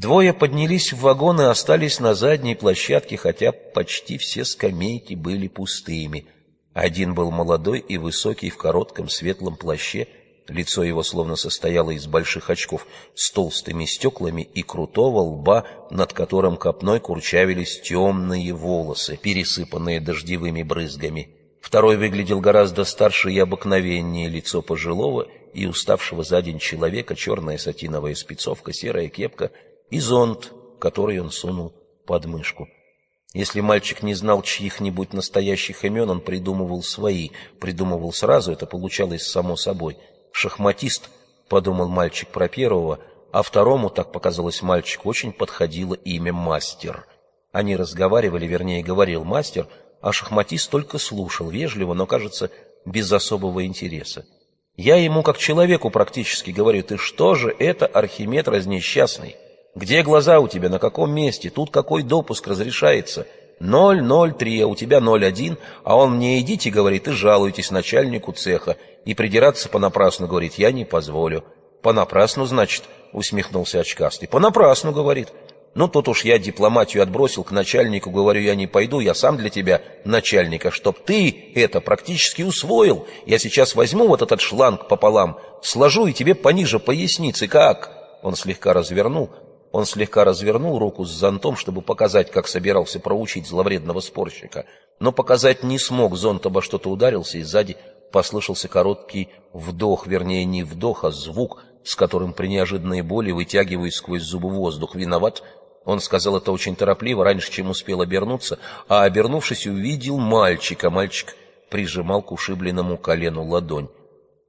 Двое поднялись в вагон и остались на задней площадке, хотя почти все скамейки были пустыми. Один был молодой и высокий в коротком светлом плаще, лицо его словно состояло из больших очков с толстыми стеклами и крутого лба, над которым копной курчавились темные волосы, пересыпанные дождевыми брызгами. Второй выглядел гораздо старше и обыкновеннее лицо пожилого и уставшего за день человека, черная сатиновая спецовка, серая кепка — и зонт, который он сунул под мышку. Если мальчик не знал чьих-нибудь настоящих имен, он придумывал свои. Придумывал сразу, это получалось само собой. «Шахматист», — подумал мальчик про первого, а второму, так показалось мальчику, очень подходило имя «Мастер». Они разговаривали, вернее, говорил мастер, а шахматист только слушал, вежливо, но, кажется, без особого интереса. Я ему, как человеку, практически говорю, ты что же это, Архимед разнесчастный? Где глаза у тебя, на каком месте? Тут какой допуск разрешается? 003, а у тебя 01, а он мне идите, говорит, и жалуйтесь начальнику цеха. И придираться понапрасну, говорит, я не позволю. Понапрасну, значит, усмехнулся очкастый. Понапрасну, говорит. Ну, тут уж я дипломатию отбросил к начальнику, говорю, я не пойду, я сам для тебя начальника, чтоб ты это практически усвоил. Я сейчас возьму вот этот шланг пополам, сложу и тебе пониже поясницы, как? Он слегка развернул, он слегка развернул руку с зонтом, чтобы показать, как собирался проучить зловредного спорщика, но показать не смог, зонт обо что-то ударился, и сзади послышался короткий вдох, вернее, не вдох, а звук, с которым при неожиданной боли вытягивает сквозь зубы воздух. «Виноват!» Он сказал это очень торопливо, раньше, чем успел обернуться, а, обернувшись, увидел мальчика. Мальчик прижимал к ушибленному колену ладонь.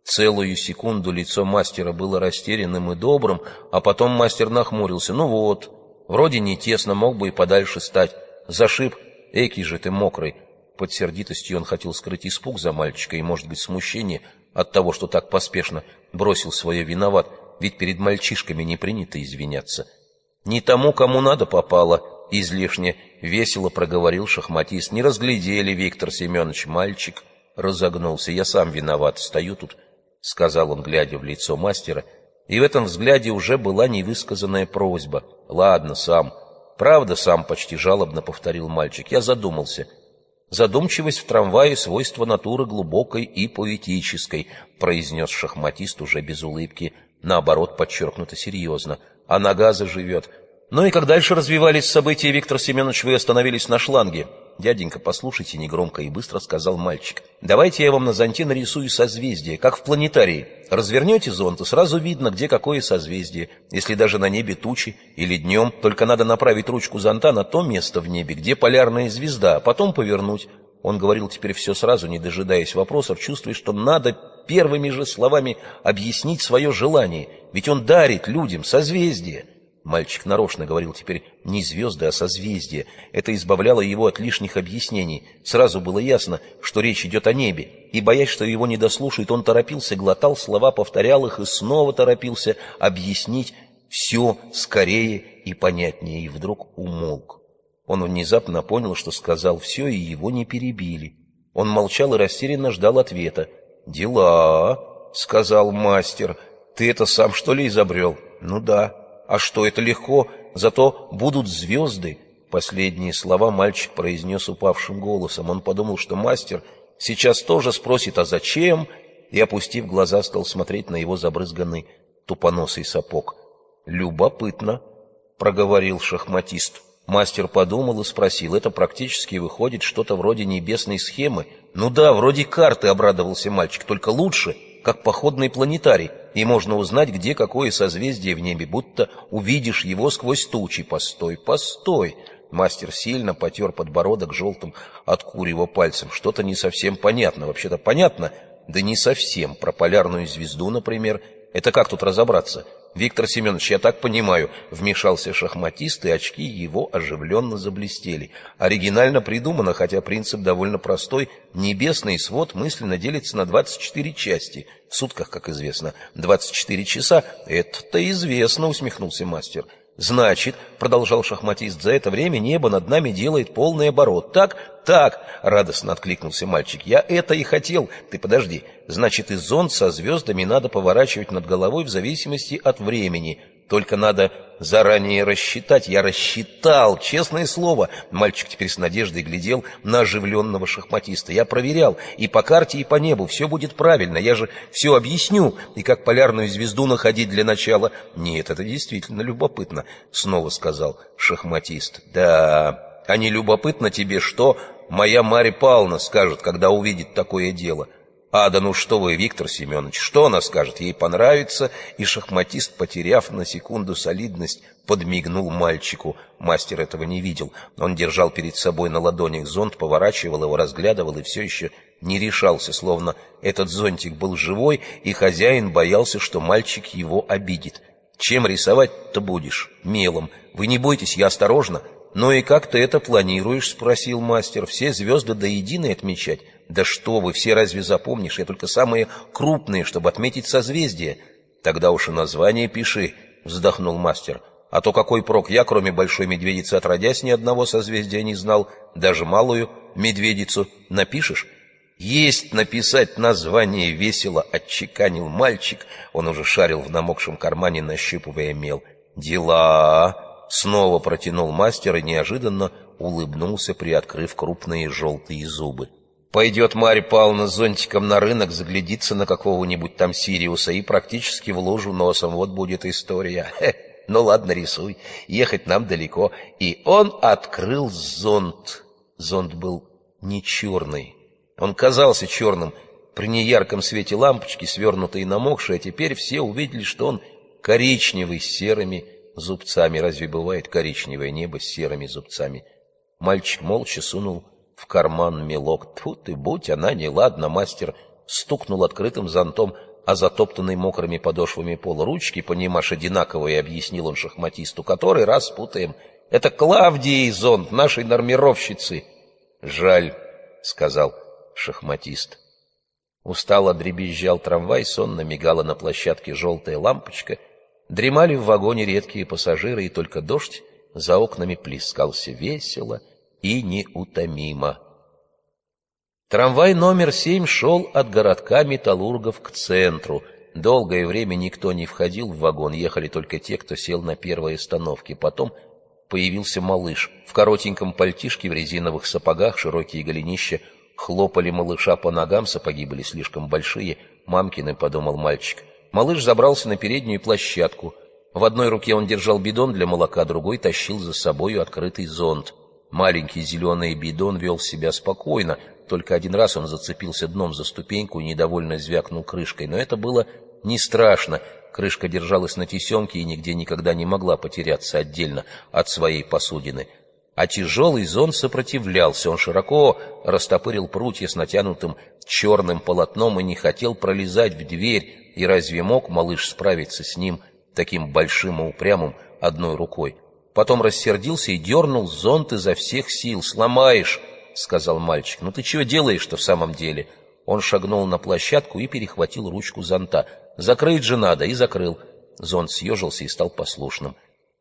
Целую секунду лицо мастера было растерянным и добрым, а потом мастер нахмурился. «Ну вот, вроде не тесно, мог бы и подальше стать. Зашиб, эки же ты мокрый». Под сердитостью он хотел скрыть испуг за мальчика и, может быть, смущение от того, что так поспешно бросил свое виноват, ведь перед мальчишками не принято извиняться. «Не тому, кому надо, попало», — излишне весело проговорил шахматист. «Не разглядели, Виктор Семенович, мальчик». Разогнулся. «Я сам виноват, стою тут — сказал он, глядя в лицо мастера, и в этом взгляде уже была невысказанная просьба. «Ладно, сам». «Правда, сам», — почти жалобно повторил мальчик. «Я задумался». «Задумчивость в трамвае — свойство натуры глубокой и поэтической», — произнес шахматист уже без улыбки, наоборот, подчеркнуто серьезно. «А нога заживет». «Ну и как дальше развивались события, Виктор Семенович, вы остановились на шланге?» «Дяденька, послушайте негромко и быстро», — сказал мальчик. «Давайте я вам на зонте нарисую созвездие, как в планетарии. Развернете зонт, и сразу видно, где какое созвездие. Если даже на небе тучи или днем, только надо направить ручку зонта на то место в небе, где полярная звезда, а потом повернуть». Он говорил теперь все сразу, не дожидаясь вопросов, чувствуя, что надо первыми же словами объяснить свое желание, ведь он дарит людям созвездие. Мальчик нарочно говорил теперь не звезды, а созвездия. Это избавляло его от лишних объяснений. Сразу было ясно, что речь идет о небе. И, боясь, что его не дослушают, он торопился, глотал слова, повторял их и снова торопился объяснить все скорее и понятнее. И вдруг умолк. Он внезапно понял, что сказал все, и его не перебили. Он молчал и растерянно ждал ответа. «Дела», — сказал мастер. «Ты это сам, что ли, изобрел?» «Ну да». А что, это легко, зато будут звезды. Последние слова мальчик произнес упавшим голосом. Он подумал, что мастер сейчас тоже спросит, а зачем? И, опустив глаза, стал смотреть на его забрызганный тупоносый сапог. «Любопытно», — проговорил шахматист. Мастер подумал и спросил, это практически выходит что-то вроде небесной схемы. «Ну да, вроде карты», — обрадовался мальчик, — «только лучше, как походный планетарий и можно узнать, где какое созвездие в небе, будто увидишь его сквозь тучи. Постой, постой!» Мастер сильно потер подбородок желтым от курева пальцем. Что-то не совсем понятно. Вообще-то понятно, да не совсем. Про полярную звезду, например. Это как тут разобраться? Виктор Семенович, я так понимаю, вмешался шахматист, и очки его оживленно заблестели. Оригинально придумано, хотя принцип довольно простой. Небесный свод мысленно делится на 24 части. В сутках, как известно, 24 часа. Это-то известно, усмехнулся мастер. Значит, продолжал шахматист, за это время небо над нами делает полный оборот. Так, так, радостно откликнулся мальчик. Я это и хотел. Ты подожди. Значит, и зонд со звездами надо поворачивать над головой в зависимости от времени. Только надо заранее рассчитать. Я рассчитал, честное слово. Мальчик теперь с надеждой глядел на оживленного шахматиста. Я проверял и по карте, и по небу. Все будет правильно. Я же все объясню. И как полярную звезду находить для начала. Нет, это действительно любопытно, снова сказал шахматист. Да, а не любопытно тебе, что моя Марья Павловна скажет, когда увидит такое дело. — а, да ну что вы, Виктор Семенович, что она скажет? Ей понравится, и шахматист, потеряв на секунду солидность, подмигнул мальчику. Мастер этого не видел. Он держал перед собой на ладонях зонт, поворачивал его, разглядывал и все еще не решался, словно этот зонтик был живой, и хозяин боялся, что мальчик его обидит. «Чем рисовать-то будешь? Мелом. Вы не бойтесь, я осторожно». «Ну и как ты это планируешь?» — спросил мастер. «Все звезды до единой отмечать?» «Да что вы, все разве запомнишь? Я только самые крупные, чтобы отметить созвездие». «Тогда уж и название пиши», — вздохнул мастер. «А то какой прок? Я, кроме большой медведицы, отродясь, ни одного созвездия не знал. Даже малую медведицу напишешь?» «Есть написать название весело», — отчеканил мальчик. Он уже шарил в намокшем кармане, нащупывая мел. «Дела!» — снова протянул мастер и неожиданно улыбнулся, приоткрыв крупные желтые зубы. Пойдет Марья Павловна с зонтиком на рынок, заглядится на какого-нибудь там Сириуса и практически в лужу носом. Вот будет история. Хе, ну ладно, рисуй. Ехать нам далеко. И он открыл зонт. Зонт был не черный. Он казался черным при неярком свете лампочки, свернутой и намокшей, а теперь все увидели, что он коричневый с серыми зубцами. Разве бывает коричневое небо с серыми зубцами? Мальчик молча сунул в карман мелок. Тьфу ты, будь она неладна, мастер стукнул открытым зонтом, а затоптанный мокрыми подошвами пол ручки, понимаешь, одинаковые, объяснил он шахматисту, который раз путаем. Это Клавдии зонт, нашей нормировщицы. Жаль, сказал шахматист. Устало дребезжал трамвай, сонно мигала на площадке желтая лампочка. Дремали в вагоне редкие пассажиры, и только дождь за окнами плескался весело и неутомимо. Трамвай номер семь шел от городка Металлургов к центру. Долгое время никто не входил в вагон, ехали только те, кто сел на первой остановке. Потом появился малыш. В коротеньком пальтишке, в резиновых сапогах, широкие голенища хлопали малыша по ногам, сапоги были слишком большие. «Мамкины», — подумал мальчик. Малыш забрался на переднюю площадку. В одной руке он держал бидон для молока, другой тащил за собою открытый зонт. Маленький зеленый бидон вел себя спокойно, только один раз он зацепился дном за ступеньку и недовольно звякнул крышкой, но это было не страшно. Крышка держалась на тесемке и нигде никогда не могла потеряться отдельно от своей посудины. А тяжелый зон сопротивлялся, он широко растопырил прутья с натянутым черным полотном и не хотел пролезать в дверь, и разве мог малыш справиться с ним таким большим и упрямым одной рукой? Потом рассердился и дернул зонт изо всех сил. «Сломаешь!» — сказал мальчик. «Ну ты чего делаешь-то в самом деле?» Он шагнул на площадку и перехватил ручку зонта. «Закрыть же надо!» И закрыл. Зонт съежился и стал послушным.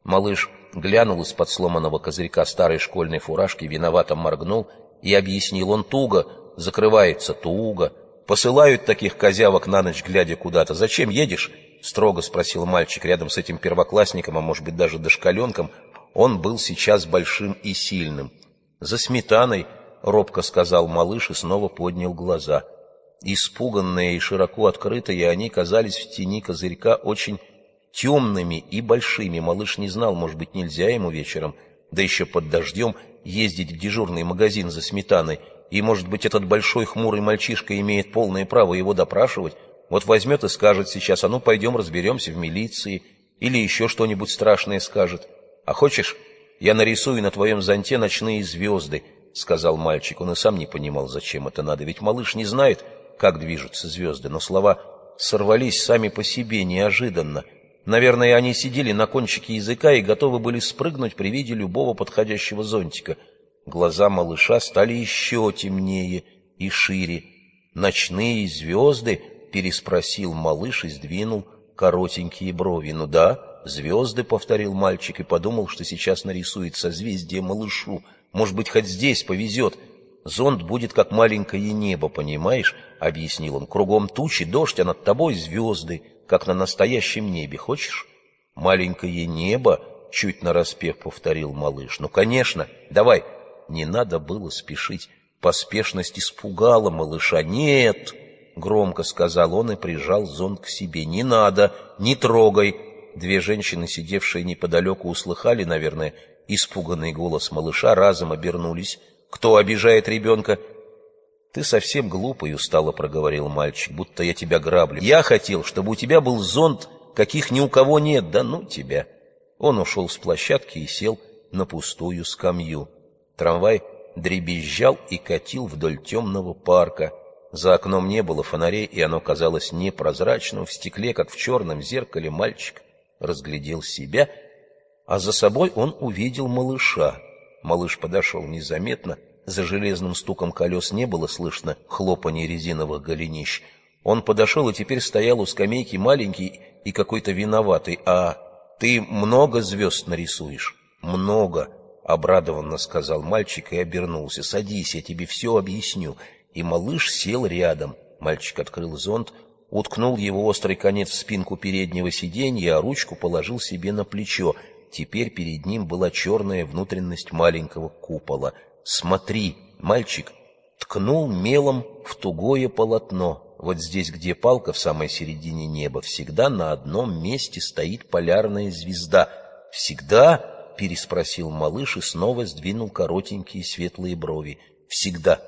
Малыш глянул из-под сломанного козырька старой школьной фуражки, виновато моргнул и объяснил. Он туго, закрывается туго. Посылают таких козявок на ночь, глядя куда-то. «Зачем едешь?» — строго спросил мальчик рядом с этим первоклассником, а может быть даже дошкаленком. Он был сейчас большим и сильным. «За сметаной», — робко сказал малыш и снова поднял глаза. Испуганные и широко открытые, они казались в тени козырька очень темными и большими. Малыш не знал, может быть, нельзя ему вечером, да еще под дождем, ездить в дежурный магазин за сметаной, и, может быть, этот большой хмурый мальчишка имеет полное право его допрашивать, вот возьмет и скажет сейчас, а ну пойдем разберемся в милиции, или еще что-нибудь страшное скажет. А хочешь, я нарисую на твоем зонте ночные звезды, — сказал мальчик. Он и сам не понимал, зачем это надо, ведь малыш не знает, как движутся звезды, но слова сорвались сами по себе неожиданно. Наверное, они сидели на кончике языка и готовы были спрыгнуть при виде любого подходящего зонтика. Глаза малыша стали еще темнее и шире. Ночные звезды — переспросил малыш и сдвинул коротенькие брови. «Ну да, звезды», — повторил мальчик и подумал, что сейчас нарисует созвездие малышу. «Может быть, хоть здесь повезет. Зонд будет как маленькое небо, понимаешь?» — объяснил он. «Кругом тучи, дождь, а над тобой звезды, как на настоящем небе. Хочешь?» маленькое небо?» — чуть нараспев повторил малыш. «Ну, конечно, давай!» Не надо было спешить. Поспешность испугала малыша. «Нет!» — громко сказал он и прижал зонт к себе. «Не надо! Не трогай!» Две женщины, сидевшие неподалеку, услыхали, наверное, испуганный голос малыша, разом обернулись. «Кто обижает ребенка?» «Ты совсем глупый», — устало проговорил мальчик, — «будто я тебя граблю. Я хотел, чтобы у тебя был зонт, каких ни у кого нет, да ну тебя». Он ушел с площадки и сел на пустую скамью. Трамвай дребезжал и катил вдоль темного парка. За окном не было фонарей, и оно казалось непрозрачным. В стекле, как в черном зеркале, мальчик разглядел себя, а за собой он увидел малыша. Малыш подошел незаметно, за железным стуком колес не было слышно хлопанье резиновых голенищ. Он подошел и теперь стоял у скамейки маленький и какой-то виноватый. «А ты много звезд нарисуешь?» «Много», — обрадованно сказал мальчик и обернулся. «Садись, я тебе все объясню». И малыш сел рядом. Мальчик открыл зонт, уткнул его острый конец в спинку переднего сиденья, а ручку положил себе на плечо. Теперь перед ним была черная внутренность маленького купола. «Смотри!» Мальчик ткнул мелом в тугое полотно. Вот здесь, где палка в самой середине неба, всегда на одном месте стоит полярная звезда. «Всегда?» — переспросил малыш и снова сдвинул коротенькие светлые брови. «Всегда.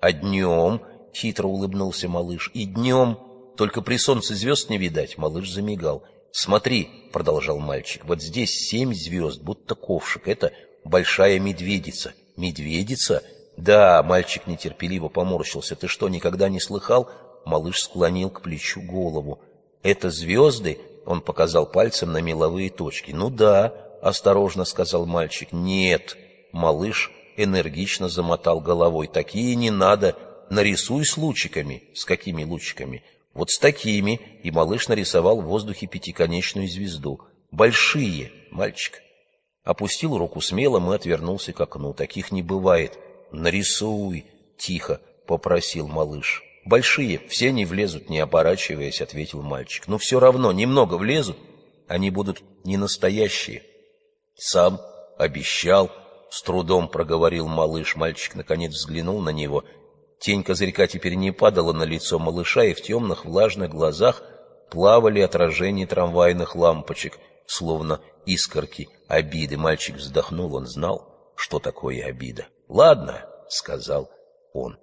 А днем?» — хитро улыбнулся малыш. «И днем?» Только при солнце звезд не видать. Малыш замигал. «Смотри», — продолжал мальчик, — «вот здесь семь звезд, будто ковшик. Это большая медведица». «Медведица?» «Да», — мальчик нетерпеливо поморщился. «Ты что, никогда не слыхал?» Малыш склонил к плечу голову. «Это звезды?» — он показал пальцем на меловые точки. «Ну да», — осторожно сказал мальчик. «Нет». Малыш энергично замотал головой. «Такие не надо. Нарисуй с лучиками». «С какими лучиками?» Вот с такими, и малыш нарисовал в воздухе пятиконечную звезду. Большие, мальчик. Опустил руку смело и отвернулся к окну. Таких не бывает. Нарисуй, тихо, попросил малыш. Большие, все не влезут, не оборачиваясь, ответил мальчик. Но все равно, немного влезут, они будут не настоящие. Сам обещал, с трудом проговорил малыш. Мальчик наконец взглянул на него — Тень козырька теперь не падала на лицо малыша, и в темных влажных глазах плавали отражения трамвайных лампочек, словно искорки обиды. Мальчик вздохнул, он знал, что такое обида. «Ладно», — сказал он.